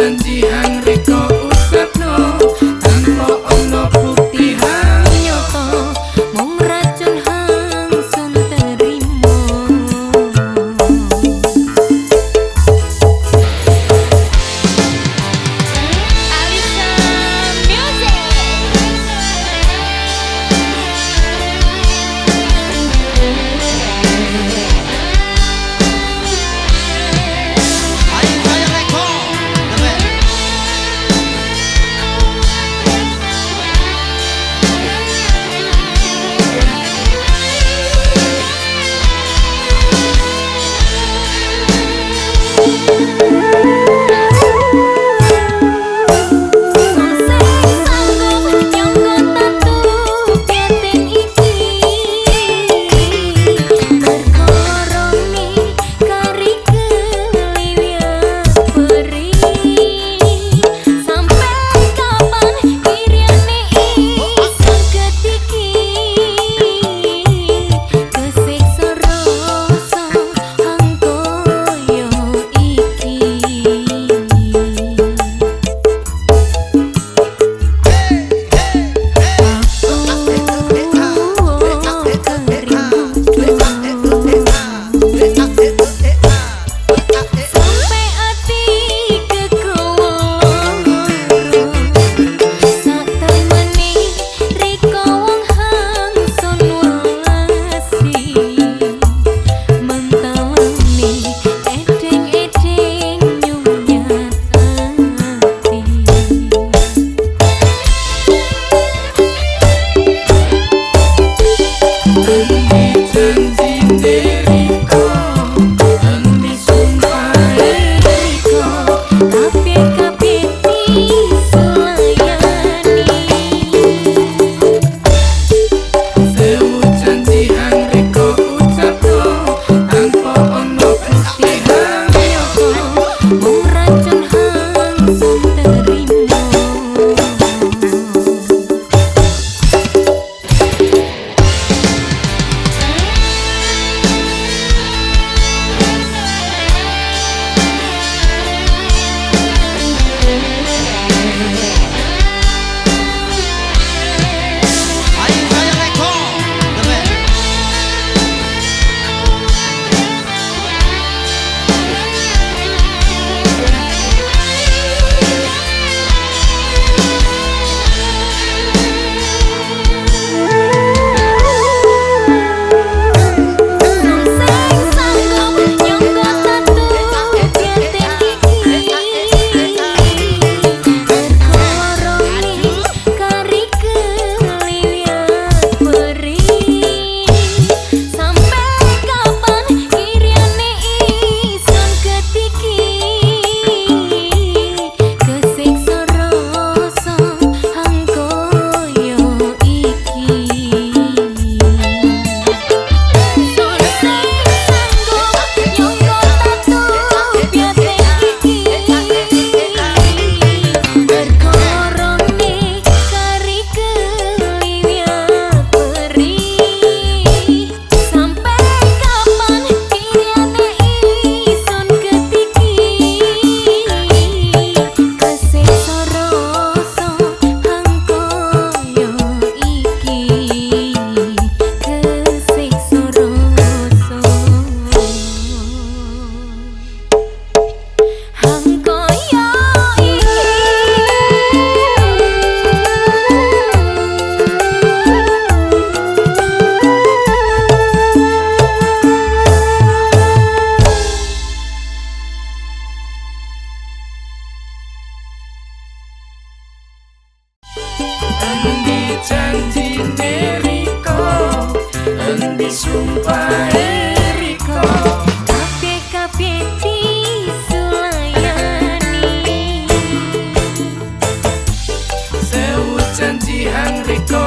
empty hands. México.